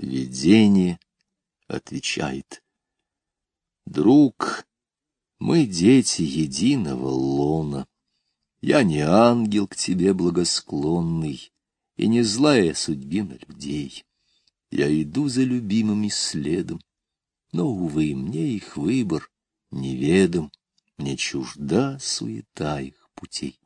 Видение отвечает. Друг, мы дети единого лона. Я не ангел к тебе благосклонный, И не злая судьбина людей. Я иду за любимыми следом, Но, увы, мне их выбор неведом, Мне чужда суета их путей.